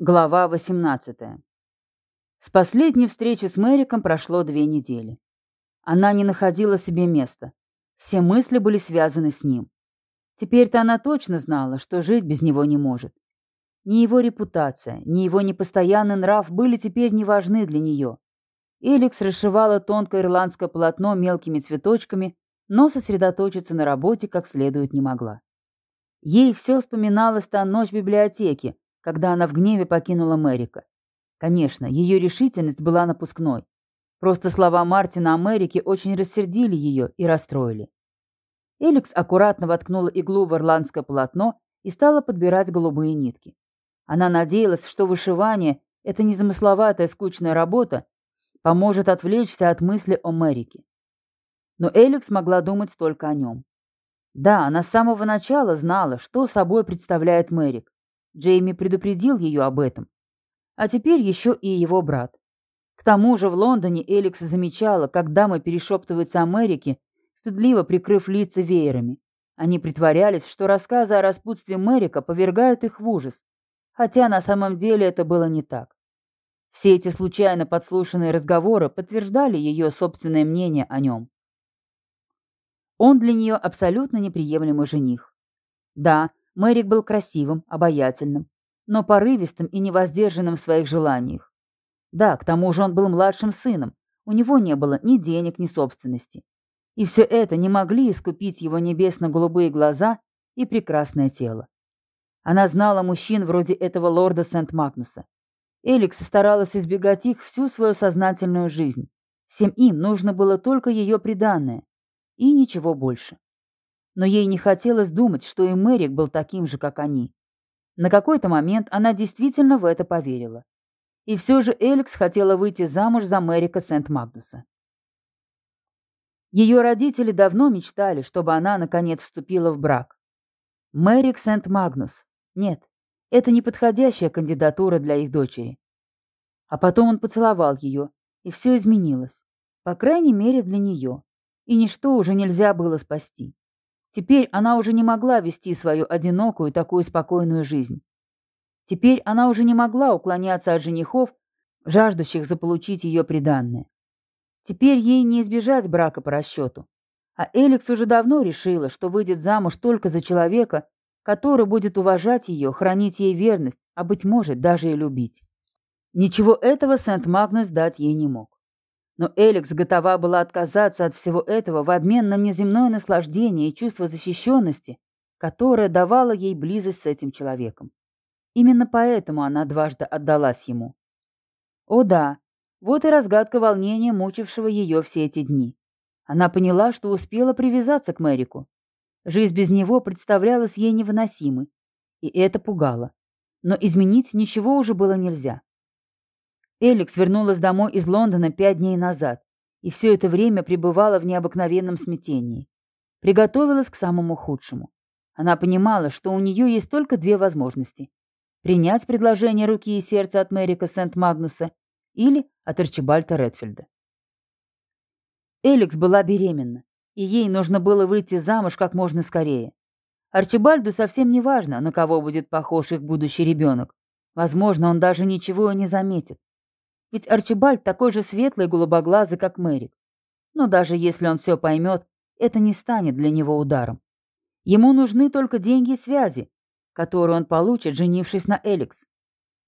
Глава 18. С последней встречи с Мэриком прошло две недели. Она не находила себе места. Все мысли были связаны с ним. Теперь-то она точно знала, что жить без него не может. Ни его репутация, ни его непостоянный нрав были теперь не важны для нее. Эликс расшивала тонкое ирландское полотно мелкими цветочками, но сосредоточиться на работе как следует не могла. Ей все вспоминалась та ночь в библиотеке, когда она в гневе покинула Мэрика. Конечно, ее решительность была напускной. Просто слова Мартина о Мэрике очень рассердили ее и расстроили. Эликс аккуратно воткнула иглу в ирландское полотно и стала подбирать голубые нитки. Она надеялась, что вышивание, эта незамысловатая скучная работа, поможет отвлечься от мысли о Мэрике. Но Эликс могла думать только о нем. Да, она с самого начала знала, что собой представляет Мэрик, Джейми предупредил ее об этом. А теперь еще и его брат. К тому же в Лондоне Эликс замечала, как дамы перешептываются о Мэрике, стыдливо прикрыв лица веерами. Они притворялись, что рассказы о распутстве Мэрика повергают их в ужас, хотя на самом деле это было не так. Все эти случайно подслушанные разговоры подтверждали ее собственное мнение о нем. Он для нее абсолютно неприемлемый жених. Да, Мэрик был красивым, обаятельным, но порывистым и невоздержанным в своих желаниях. Да, к тому же он был младшим сыном, у него не было ни денег, ни собственности. И все это не могли искупить его небесно-голубые глаза и прекрасное тело. Она знала мужчин вроде этого лорда Сент-Магнуса. Эликс старалась избегать их всю свою сознательную жизнь. Всем им нужно было только ее приданное. И ничего больше но ей не хотелось думать, что и Мэрик был таким же, как они. На какой-то момент она действительно в это поверила. И все же Эликс хотела выйти замуж за Мэрика Сент-Магнуса. Ее родители давно мечтали, чтобы она, наконец, вступила в брак. Мэрик Сент-Магнус. Нет, это неподходящая кандидатура для их дочери. А потом он поцеловал ее, и все изменилось. По крайней мере, для нее. И ничто уже нельзя было спасти. Теперь она уже не могла вести свою одинокую такую спокойную жизнь. Теперь она уже не могла уклоняться от женихов, жаждущих заполучить ее приданное. Теперь ей не избежать брака по расчету. А Эликс уже давно решила, что выйдет замуж только за человека, который будет уважать ее, хранить ей верность, а, быть может, даже и любить. Ничего этого Сент-Магнус дать ей не мог. Но Эликс готова была отказаться от всего этого в обмен на неземное наслаждение и чувство защищенности, которое давало ей близость с этим человеком. Именно поэтому она дважды отдалась ему. О да, вот и разгадка волнения, мучившего ее все эти дни. Она поняла, что успела привязаться к Мэрику. Жизнь без него представлялась ей невыносимой, и это пугало. Но изменить ничего уже было нельзя. Эликс вернулась домой из Лондона пять дней назад и все это время пребывала в необыкновенном смятении. Приготовилась к самому худшему. Она понимала, что у нее есть только две возможности. Принять предложение руки и сердца от Мэрика Сент-Магнуса или от Арчибальда Редфилда. Эликс была беременна, и ей нужно было выйти замуж как можно скорее. Арчибальду совсем не важно, на кого будет похож их будущий ребенок. Возможно, он даже ничего и не заметит. Ведь Арчибальд такой же светлый и голубоглазый, как Мэрик. Но даже если он все поймет, это не станет для него ударом. Ему нужны только деньги и связи, которые он получит, женившись на Эликс.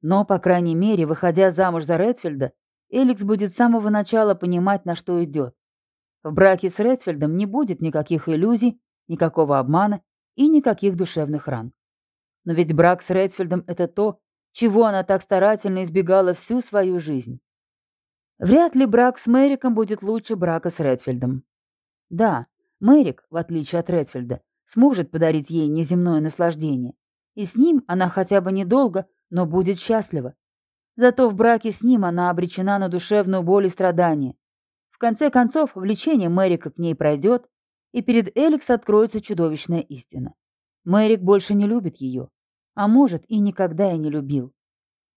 Но, по крайней мере, выходя замуж за Редфилда, Эликс будет с самого начала понимать, на что идет. В браке с Редфилдом не будет никаких иллюзий, никакого обмана и никаких душевных ран. Но ведь брак с Редфилдом – это то, чего она так старательно избегала всю свою жизнь. Вряд ли брак с Мэриком будет лучше брака с Редфилдом. Да, Мэрик, в отличие от Редфилда, сможет подарить ей неземное наслаждение. И с ним она хотя бы недолго, но будет счастлива. Зато в браке с ним она обречена на душевную боль и страдания. В конце концов, влечение Мэрика к ней пройдет, и перед Эликс откроется чудовищная истина. Мэрик больше не любит ее а может и никогда и не любил.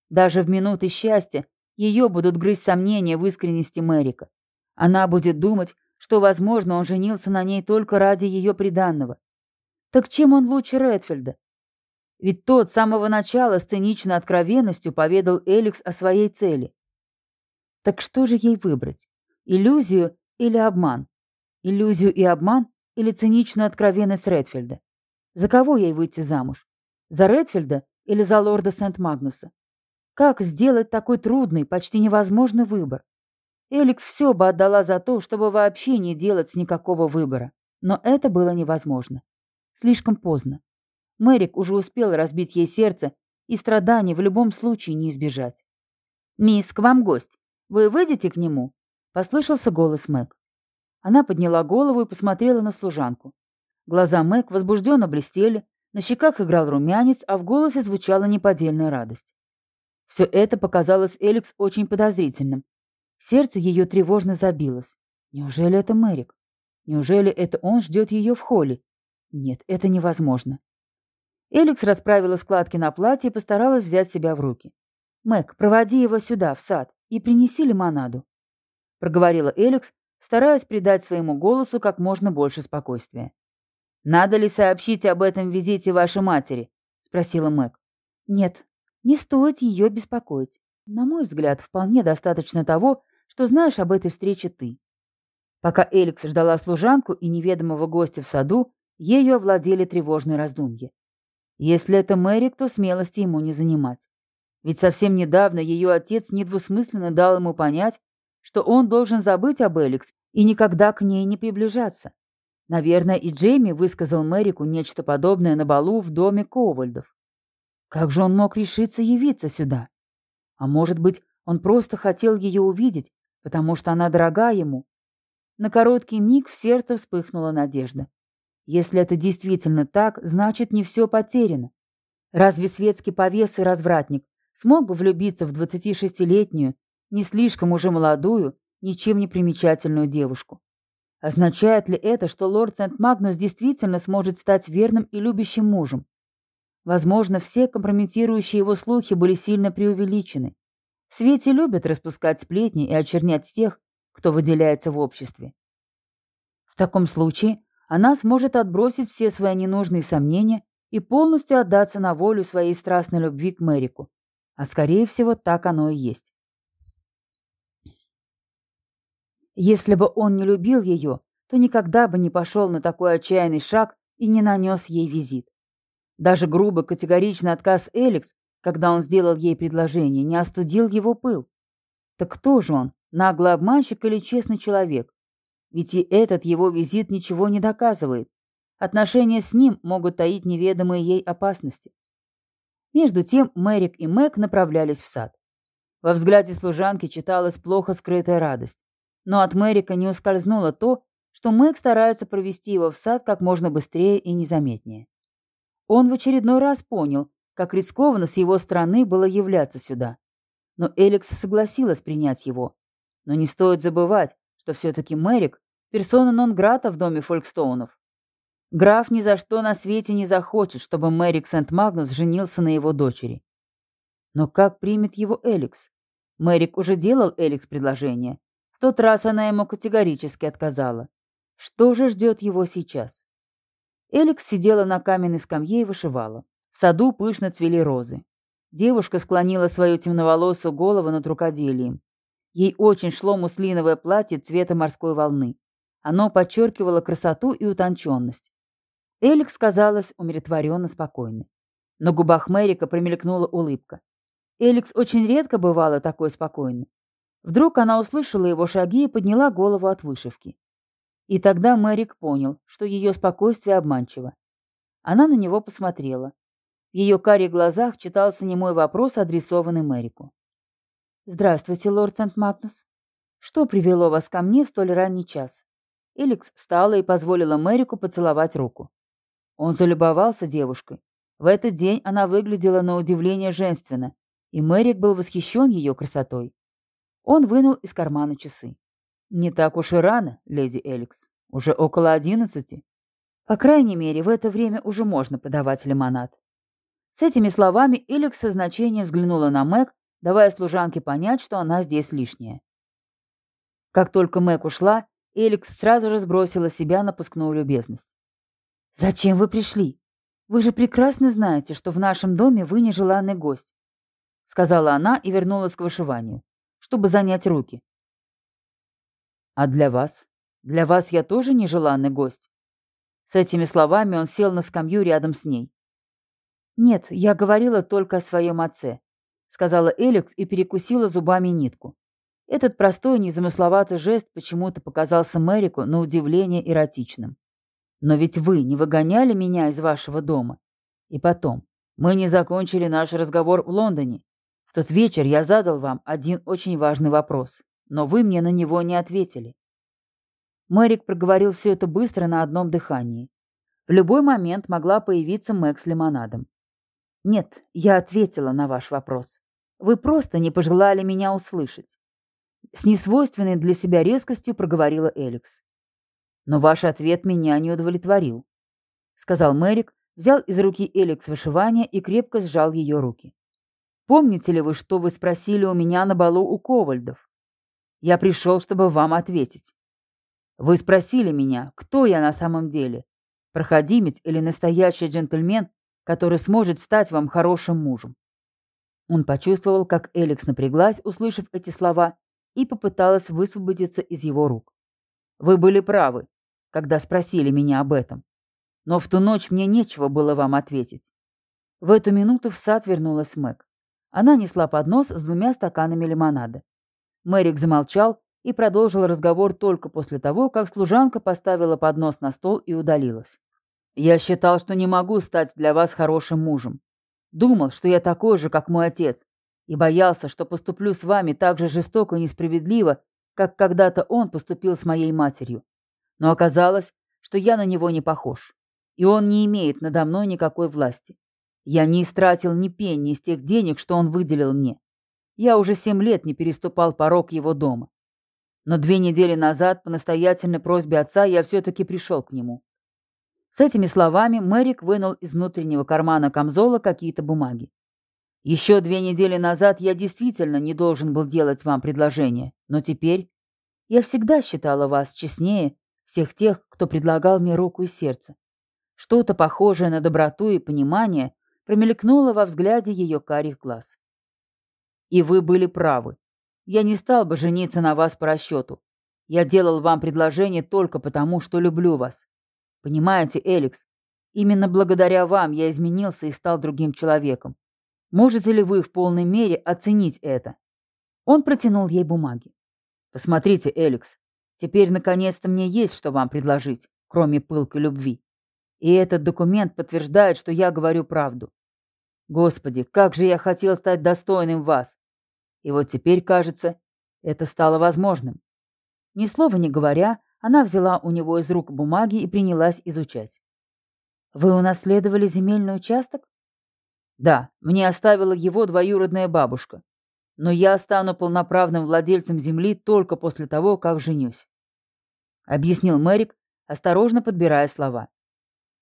Даже в минуты счастья ее будут грызть сомнения в искренности Мэрика. Она будет думать, что, возможно, он женился на ней только ради ее приданного. Так чем он лучше Редфилда? Ведь тот с самого начала с циничной откровенностью поведал Эликс о своей цели. Так что же ей выбрать? Иллюзию или обман? Иллюзию и обман или циничную откровенность Редфилда? За кого ей выйти замуж? За Редфилда или за лорда Сент-Магнуса? Как сделать такой трудный, почти невозможный выбор? Эликс все бы отдала за то, чтобы вообще не делать никакого выбора. Но это было невозможно. Слишком поздно. Мэрик уже успел разбить ей сердце, и страданий в любом случае не избежать. «Мисс, к вам гость. Вы выйдете к нему?» — послышался голос Мэг. Она подняла голову и посмотрела на служанку. Глаза Мэг возбужденно блестели, на щеках играл румянец, а в голосе звучала неподдельная радость. Все это показалось Эликс очень подозрительным. Сердце ее тревожно забилось. Неужели это Мэрик? Неужели это он ждет ее в холле? Нет, это невозможно. Эликс расправила складки на платье и постаралась взять себя в руки. «Мэг, проводи его сюда, в сад, и принеси лимонаду», — проговорила Эликс, стараясь придать своему голосу как можно больше спокойствия. «Надо ли сообщить об этом визите вашей матери?» — спросила Мэг. «Нет, не стоит ее беспокоить. На мой взгляд, вполне достаточно того, что знаешь об этой встрече ты». Пока Эликс ждала служанку и неведомого гостя в саду, ею овладели тревожные раздумья. Если это Мэрик, то смелости ему не занимать. Ведь совсем недавно ее отец недвусмысленно дал ему понять, что он должен забыть об Эликс и никогда к ней не приближаться. Наверное, и Джейми высказал Мэрику нечто подобное на балу в доме Ковальдов. Как же он мог решиться явиться сюда? А может быть, он просто хотел ее увидеть, потому что она дорога ему? На короткий миг в сердце вспыхнула надежда. Если это действительно так, значит, не все потеряно. Разве светский повес и развратник смог бы влюбиться в 26-летнюю, не слишком уже молодую, ничем не примечательную девушку? Означает ли это, что лорд Сент-Магнус действительно сможет стать верным и любящим мужем? Возможно, все компрометирующие его слухи были сильно преувеличены. В свете любят распускать сплетни и очернять тех, кто выделяется в обществе. В таком случае она сможет отбросить все свои ненужные сомнения и полностью отдаться на волю своей страстной любви к Мэрику. А скорее всего, так оно и есть. Если бы он не любил ее, то никогда бы не пошел на такой отчаянный шаг и не нанес ей визит. Даже грубо категоричный отказ Эликс, когда он сделал ей предложение, не остудил его пыл. Так кто же он, наглый обманщик или честный человек? Ведь и этот его визит ничего не доказывает. Отношения с ним могут таить неведомые ей опасности. Между тем Мэрик и Мэг направлялись в сад. Во взгляде служанки читалась плохо скрытая радость. Но от Мэрика не ускользнуло то, что Мэг старается провести его в сад как можно быстрее и незаметнее. Он в очередной раз понял, как рискованно с его стороны было являться сюда. Но Эликс согласилась принять его. Но не стоит забывать, что все-таки Мэрик – персона нон-грата в доме Фолькстоунов. Граф ни за что на свете не захочет, чтобы Мэрик Сент-Магнус женился на его дочери. Но как примет его Эликс? Мэрик уже делал Эликс предложение, тот раз она ему категорически отказала. Что же ждет его сейчас? Эликс сидела на каменной скамье и вышивала. В саду пышно цвели розы. Девушка склонила свою темноволосую голову над рукоделием. Ей очень шло муслиновое платье цвета морской волны. Оно подчеркивало красоту и утонченность. Эликс казалась умиротворенно спокойной. На губах Мэрика промелькнула улыбка. Эликс очень редко бывала такой спокойной. Вдруг она услышала его шаги и подняла голову от вышивки. И тогда Мэрик понял, что ее спокойствие обманчиво. Она на него посмотрела. В ее карих глазах читался немой вопрос, адресованный Мэрику. «Здравствуйте, лорд Сент-Магнус. Что привело вас ко мне в столь ранний час?» Эликс встала и позволила Мэрику поцеловать руку. Он залюбовался девушкой. В этот день она выглядела на удивление женственно, и Мэрик был восхищен ее красотой. Он вынул из кармана часы. «Не так уж и рано, леди Эликс. Уже около одиннадцати. По крайней мере, в это время уже можно подавать лимонад». С этими словами Эликс со значением взглянула на Мэг, давая служанке понять, что она здесь лишняя. Как только Мэг ушла, Эликс сразу же сбросила себя напускную любезность. «Зачем вы пришли? «Вы же прекрасно знаете, что в нашем доме вы нежеланный гость», сказала она и вернулась к вышиванию, чтобы занять руки. «А для вас? Для вас я тоже нежеланный гость?» С этими словами он сел на скамью рядом с ней. «Нет, я говорила только о своем отце», сказала Эликс и перекусила зубами нитку. Этот простой, незамысловатый жест почему-то показался Мэрику на удивление эротичным. Но ведь вы не выгоняли меня из вашего дома. И потом, мы не закончили наш разговор в Лондоне. Тот вечер я задал вам один очень важный вопрос, но вы мне на него не ответили. Мэрик проговорил все это быстро на одном дыхании. В любой момент могла появиться Мэг с лимонадом. «Нет, я ответила на ваш вопрос. Вы просто не пожелали меня услышать». С несвойственной для себя резкостью проговорила Эликс. Но ваш ответ меня не удовлетворил, сказал Мэрик, взял из руки Эликс вышивание и крепко сжал ее руки. Помните ли вы, что вы спросили у меня на балу у Ковальдов? Я пришел, чтобы вам ответить. Вы спросили меня, кто я на самом деле, проходимец или настоящий джентльмен, который сможет стать вам хорошим мужем. Он почувствовал, как Эликс напряглась, услышав эти слова, и попыталась высвободиться из его рук. Вы были правы когда спросили меня об этом. Но в ту ночь мне нечего было вам ответить. В эту минуту в сад вернулась Мэг. Она несла поднос с двумя стаканами лимонада. Мэрик замолчал и продолжил разговор только после того, как служанка поставила поднос на стол и удалилась. «Я считал, что не могу стать для вас хорошим мужем. Думал, что я такой же, как мой отец, и боялся, что поступлю с вами так же жестоко и несправедливо, как когда-то он поступил с моей матерью. Но оказалось, что я на него не похож, и он не имеет надо мной никакой власти. Я не истратил ни пенни из тех денег, что он выделил мне. Я уже семь лет не переступал порог его дома. Но две недели назад, по настоятельной просьбе отца, я все-таки пришел к нему. С этими словами Мэрик вынул из внутреннего кармана камзола какие-то бумаги. Еще две недели назад я действительно не должен был делать вам предложение, но теперь я всегда считала вас честнее всех тех, кто предлагал мне руку и сердце. Что-то похожее на доброту и понимание промелькнуло во взгляде ее карих глаз. И вы были правы. Я не стал бы жениться на вас по расчету. Я делал вам предложение только потому, что люблю вас. Понимаете, Эликс, именно благодаря вам я изменился и стал другим человеком. Можете ли вы в полной мере оценить это? Он протянул ей бумаги. Посмотрите, Эликс, Теперь, наконец-то, мне есть что вам предложить, кроме пылкой любви. И этот документ подтверждает, что я говорю правду. Господи, как же я хотел стать достойным вас! И вот теперь, кажется, это стало возможным. Ни слова не говоря, она взяла у него из рук бумаги и принялась изучать. «Вы унаследовали земельный участок?» «Да, мне оставила его двоюродная бабушка но я стану полноправным владельцем земли только после того, как женюсь», — объяснил Мэрик, осторожно подбирая слова.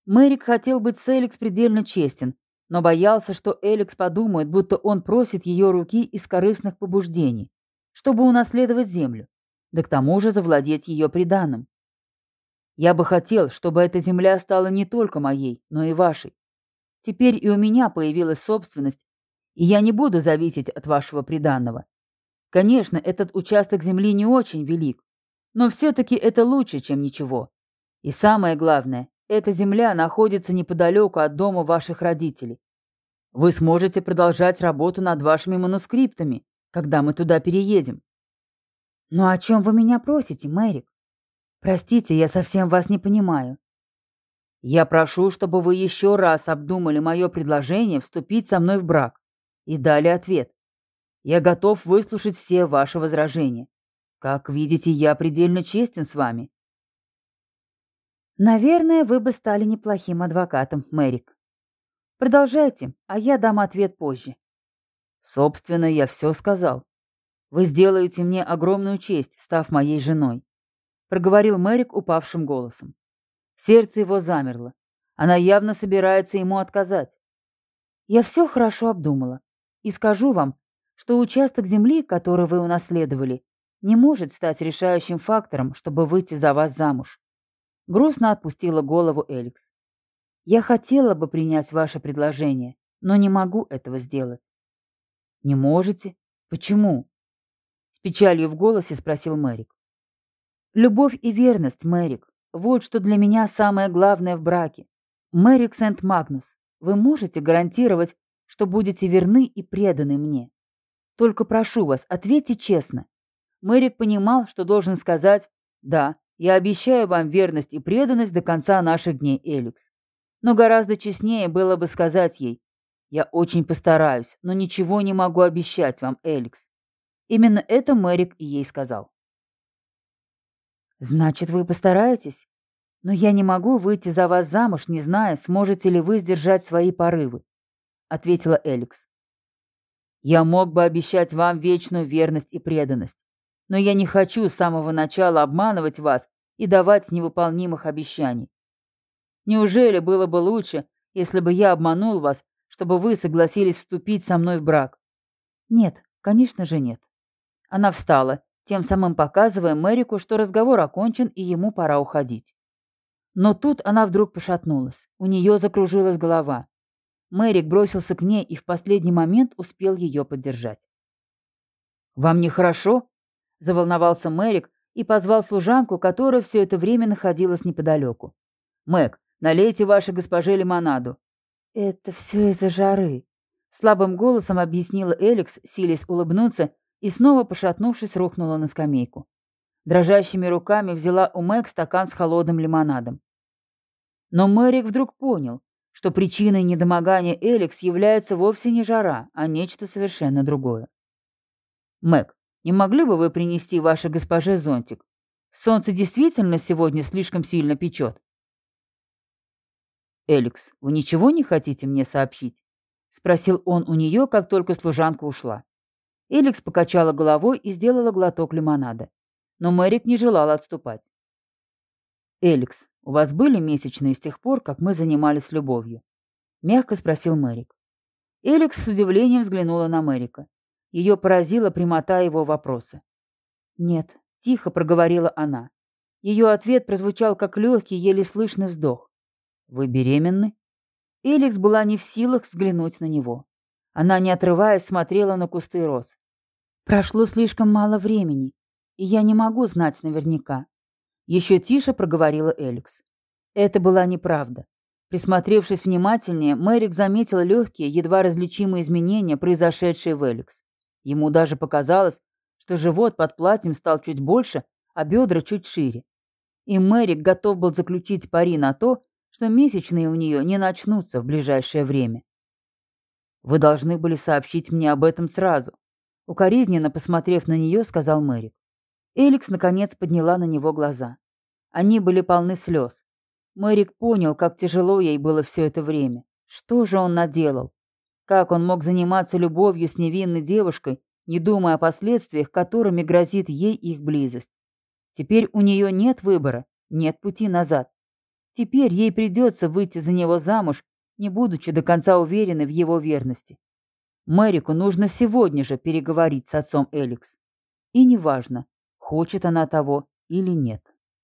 Мэрик хотел быть с Эликс предельно честен, но боялся, что Эликс подумает, будто он просит ее руки из корыстных побуждений, чтобы унаследовать землю, да к тому же завладеть ее приданым. Я бы хотел, чтобы эта земля стала не только моей, но и вашей. Теперь и у меня появилась собственность, и я не буду зависеть от вашего приданного. Конечно, этот участок земли не очень велик, но все-таки это лучше, чем ничего. И самое главное, эта земля находится неподалеку от дома ваших родителей. Вы сможете продолжать работу над вашими манускриптами, когда мы туда переедем. Но о чем вы меня просите, Мэрик? Простите, я совсем вас не понимаю. Я прошу, чтобы вы еще раз обдумали мое предложение вступить со мной в брак и дали ответ. Я готов выслушать все ваши возражения. Как видите, я предельно честен с вами. Наверное, вы бы стали неплохим адвокатом, Мэрик. Продолжайте, а я дам ответ позже. Собственно, я все сказал. Вы сделаете мне огромную честь, став моей женой, проговорил Мэрик упавшим голосом. Сердце его замерло. Она явно собирается ему отказать. Я все хорошо обдумала. И скажу вам, что участок земли, который вы унаследовали, не может стать решающим фактором, чтобы выйти за вас замуж. Грустно отпустила голову Эликс. Я хотела бы принять ваше предложение, но не могу этого сделать. Не можете? Почему? С печалью в голосе спросил Мэрик. Любовь и верность, Мэрик. Вот что для меня самое главное в браке. Мэрик Сент-Магнус, вы можете гарантировать, что будете верны и преданы мне? Только прошу вас, ответьте честно. Мэрик понимал, что должен сказать «Да, я обещаю вам верность и преданность до конца наших дней, Эликс». Но гораздо честнее было бы сказать ей «Я очень постараюсь, но ничего не могу обещать вам, Эликс». Именно это Мэрик и ей сказал. «Значит, вы постараетесь? Но я не могу выйти за вас замуж, не зная, сможете ли вы сдержать свои порывы», — ответила Эликс. «Я мог бы обещать вам вечную верность и преданность, но я не хочу с самого начала обманывать вас и давать невыполнимых обещаний. Неужели было бы лучше, если бы я обманул вас, чтобы вы согласились вступить со мной в брак?» «Нет, конечно же нет». Она встала тем самым показывая Мэрику, что разговор окончен и ему пора уходить. Но тут она вдруг пошатнулась. У нее закружилась голова. Мэрик бросился к ней и в последний момент успел ее поддержать. «Вам нехорошо?» – заволновался Мэрик и позвал служанку, которая все это время находилась неподалеку. «Мэг, налейте вашей госпоже лимонаду». «Это все из-за жары», – слабым голосом объяснила Эликс, силясь улыбнуться и снова, пошатнувшись, рухнула на скамейку. Дрожащими руками взяла у Мэг стакан с холодным лимонадом. Но Мэрик вдруг понял, что причиной недомогания Эликс является вовсе не жара, а нечто совершенно другое. «Мэг, не могли бы вы принести вашей госпоже зонтик? Солнце действительно сегодня слишком сильно печет». «Эликс, вы ничего не хотите мне сообщить?» — спросил он у нее, как только служанка ушла. Эликс покачала головой и сделала глоток лимонада. Но Мэрик не желал отступать. «Эликс, у вас были месячные с тех пор, как мы занимались любовью?» Мягко спросил Мэрик. Эликс с удивлением взглянула на Мэрика. Ее поразила прямота его вопроса. «Нет», — тихо проговорила она. Ее ответ прозвучал как легкий, еле слышный вздох. «Вы беременны?» Эликс была не в силах взглянуть на него. Она, не отрываясь, смотрела на кусты роз. Прошло слишком мало времени, и я не могу знать наверняка. Еще тише проговорила Эликс. Это была неправда. Присмотревшись внимательнее, Мэрик заметил легкие, едва различимые изменения, произошедшие в Эликс. Ему даже показалось, что живот под платьем стал чуть больше, а бедра чуть шире. И Мэрик готов был заключить пари на то, что месячные у нее не начнутся в ближайшее время. «Вы должны были сообщить мне об этом сразу», Укоризненно посмотрев на нее, сказал Мэрик. Эликс, наконец, подняла на него глаза. Они были полны слез. Мэрик понял, как тяжело ей было все это время. Что же он наделал? Как он мог заниматься любовью с невинной девушкой, не думая о последствиях, которыми грозит ей их близость? Теперь у нее нет выбора, нет пути назад. Теперь ей придется выйти за него замуж, не будучи до конца уверенной в его верности. Мэрику нужно сегодня же переговорить с отцом Эликс. И неважно, хочет она того или нет.